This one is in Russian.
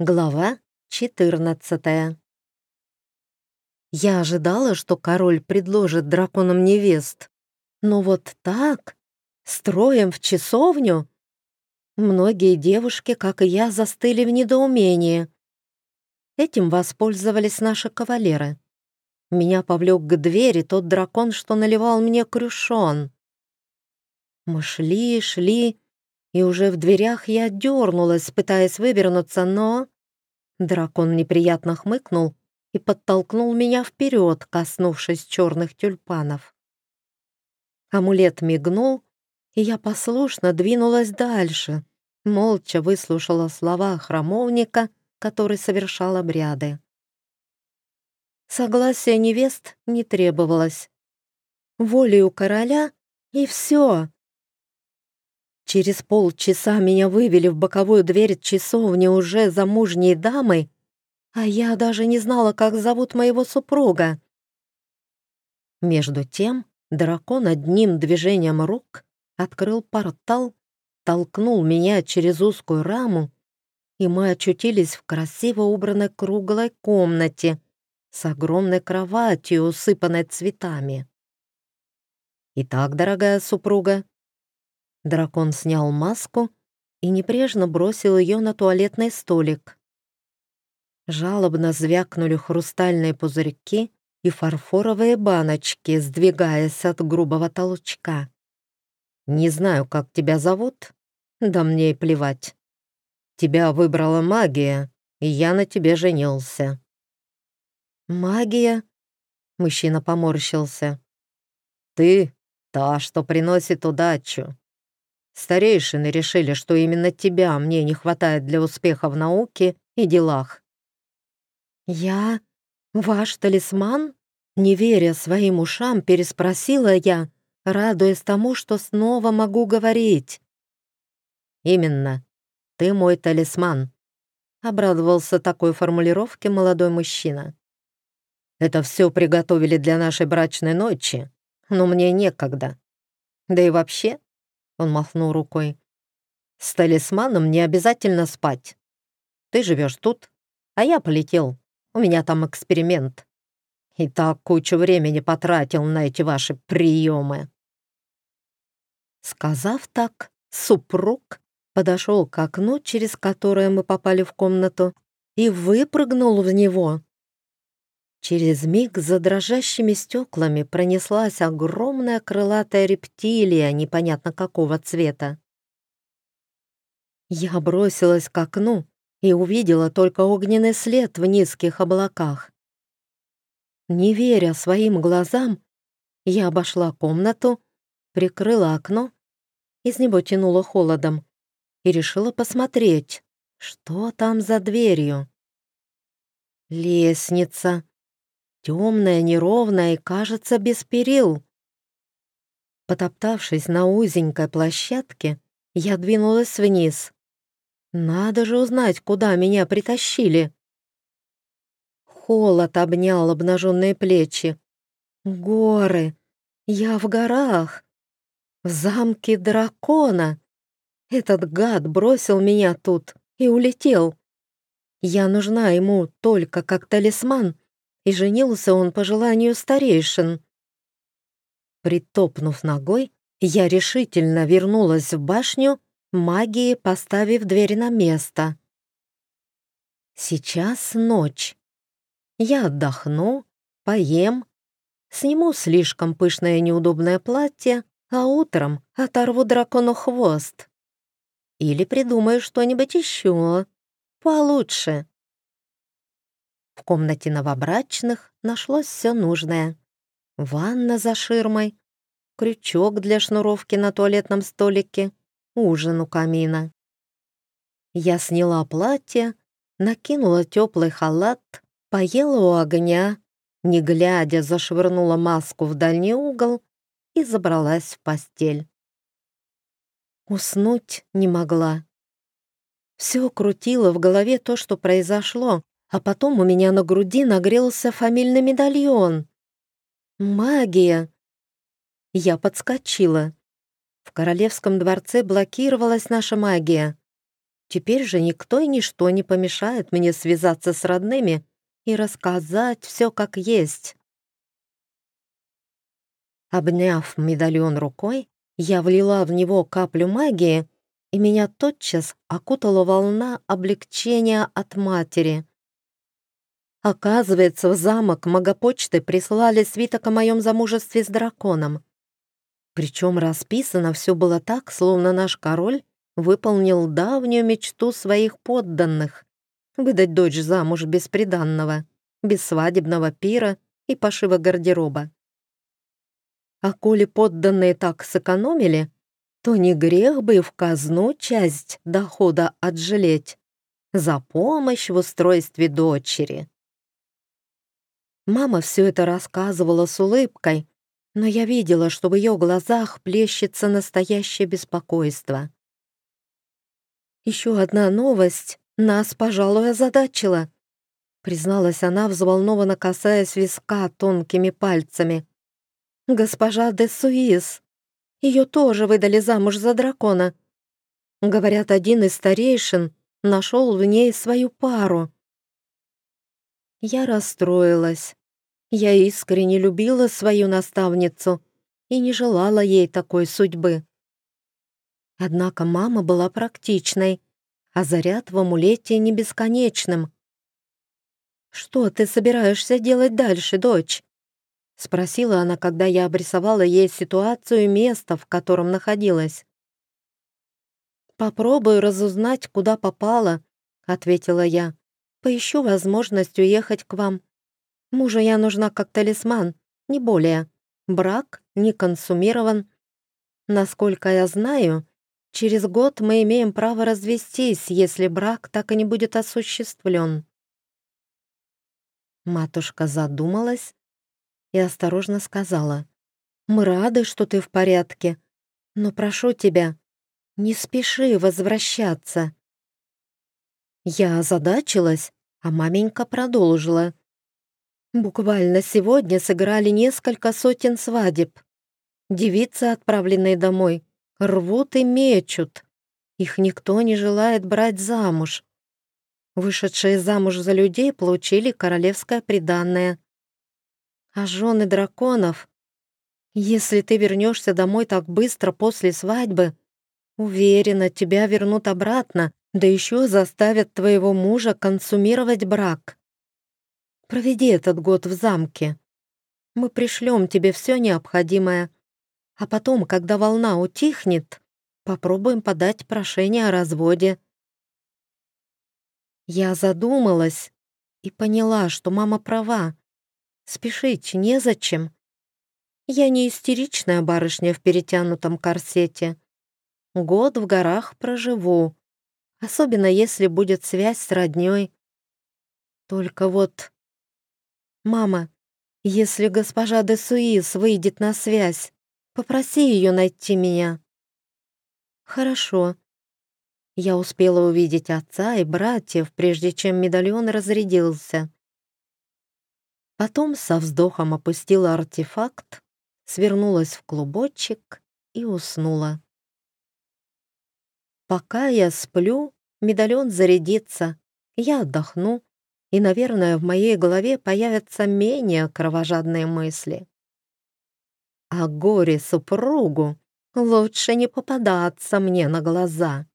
Глава 14 Я ожидала, что король предложит драконам невест, но вот так, строем в часовню, многие девушки, как и я, застыли в недоумении. Этим воспользовались наши кавалеры. Меня повлек к двери тот дракон, что наливал мне крюшон. Мы шли, шли, и уже в дверях я дернулась, пытаясь вывернуться, но... Дракон неприятно хмыкнул и подтолкнул меня вперед, коснувшись черных тюльпанов. Амулет мигнул, и я послушно двинулась дальше, молча выслушала слова храмовника, который совершал обряды. Согласия невест не требовалось. Волею короля — и все. Через полчаса меня вывели в боковую дверь часовни уже замужней дамой, а я даже не знала, как зовут моего супруга. Между тем дракон одним движением рук открыл портал, толкнул меня через узкую раму, и мы очутились в красиво убранной круглой комнате с огромной кроватью, усыпанной цветами. «Итак, дорогая супруга, Дракон снял маску и небрежно бросил ее на туалетный столик. Жалобно звякнули хрустальные пузырьки и фарфоровые баночки, сдвигаясь от грубого толчка. «Не знаю, как тебя зовут, да мне и плевать. Тебя выбрала магия, и я на тебе женился». «Магия?» — мужчина поморщился. «Ты — та, что приносит удачу. Старейшины решили, что именно тебя мне не хватает для успеха в науке и делах. «Я? Ваш талисман?» Не веря своим ушам, переспросила я, радуясь тому, что снова могу говорить. «Именно. Ты мой талисман», — обрадовался такой формулировке молодой мужчина. «Это все приготовили для нашей брачной ночи, но мне некогда. Да и вообще, он махнул рукой. «С талисманом не обязательно спать. Ты живешь тут, а я полетел. У меня там эксперимент. И так кучу времени потратил на эти ваши приемы». Сказав так, супруг подошел к окну, через которое мы попали в комнату, и выпрыгнул в него. Через миг за дрожащими стеклами пронеслась огромная крылатая рептилия непонятно какого цвета. Я бросилась к окну и увидела только огненный след в низких облаках. Не веря своим глазам, я обошла комнату, прикрыла окно, из него тянуло холодом, и решила посмотреть, что там за дверью. Лестница темная, неровная и, кажется, без перил. Потоптавшись на узенькой площадке, я двинулась вниз. Надо же узнать, куда меня притащили. Холод обнял обнаженные плечи. Горы. Я в горах. В замке дракона. Этот гад бросил меня тут и улетел. Я нужна ему только как талисман и женился он по желанию старейшин. Притопнув ногой, я решительно вернулась в башню, магией поставив дверь на место. Сейчас ночь. Я отдохну, поем, сниму слишком пышное неудобное платье, а утром оторву дракону хвост. Или придумаю что-нибудь еще получше. В комнате новобрачных нашлось все нужное. Ванна за ширмой, крючок для шнуровки на туалетном столике, ужин у камина. Я сняла платье, накинула теплый халат, поела у огня, не глядя, зашвырнула маску в дальний угол и забралась в постель. Уснуть не могла. Все крутило в голове то, что произошло, а потом у меня на груди нагрелся фамильный медальон. Магия! Я подскочила. В королевском дворце блокировалась наша магия. Теперь же никто и ничто не помешает мне связаться с родными и рассказать все как есть. Обняв медальон рукой, я влила в него каплю магии, и меня тотчас окутала волна облегчения от матери. Оказывается, в замок магопочты прислали свиток о моем замужестве с драконом. Причем расписано все было так, словно наш король выполнил давнюю мечту своих подданных — выдать дочь замуж без приданного, без свадебного пира и пошива гардероба. А коли подданные так сэкономили, то не грех бы в казну часть дохода отжалеть за помощь в устройстве дочери. Мама все это рассказывала с улыбкой, но я видела, что в ее глазах плещется настоящее беспокойство. «Еще одна новость нас, пожалуй, озадачила», призналась она, взволнованно касаясь виска тонкими пальцами. «Госпожа де Суис. Ее тоже выдали замуж за дракона. Говорят, один из старейшин нашел в ней свою пару». Я расстроилась. Я искренне любила свою наставницу и не желала ей такой судьбы. Однако мама была практичной, а заряд в амулете не бесконечным. «Что ты собираешься делать дальше, дочь?» — спросила она, когда я обрисовала ей ситуацию и место, в котором находилась. «Попробую разузнать, куда попала», — ответила я. «Поищу возможность уехать к вам. Мужу я нужна как талисман, не более. Брак не консумирован. Насколько я знаю, через год мы имеем право развестись, если брак так и не будет осуществлен. Матушка задумалась и осторожно сказала, «Мы рады, что ты в порядке, но прошу тебя, не спеши возвращаться». Я озадачилась, а маменька продолжила. Буквально сегодня сыграли несколько сотен свадеб. Девицы, отправленные домой, рвут и мечут. Их никто не желает брать замуж. Вышедшие замуж за людей получили королевское приданное. А жены драконов... Если ты вернешься домой так быстро после свадьбы, уверена, тебя вернут обратно, да еще заставят твоего мужа консумировать брак. Проведи этот год в замке. Мы пришлем тебе все необходимое, а потом, когда волна утихнет, попробуем подать прошение о разводе». Я задумалась и поняла, что мама права. Спешить незачем. Я не истеричная барышня в перетянутом корсете. Год в горах проживу, особенно если будет связь с роднёй. Только вот «Мама, если госпожа де Суис выйдет на связь, попроси ее найти меня». «Хорошо». Я успела увидеть отца и братьев, прежде чем медальон разрядился. Потом со вздохом опустила артефакт, свернулась в клубочек и уснула. Пока я сплю, медальон зарядится, я отдохну, и, наверное, в моей голове появятся менее кровожадные мысли. А горе супругу лучше не попадаться мне на глаза.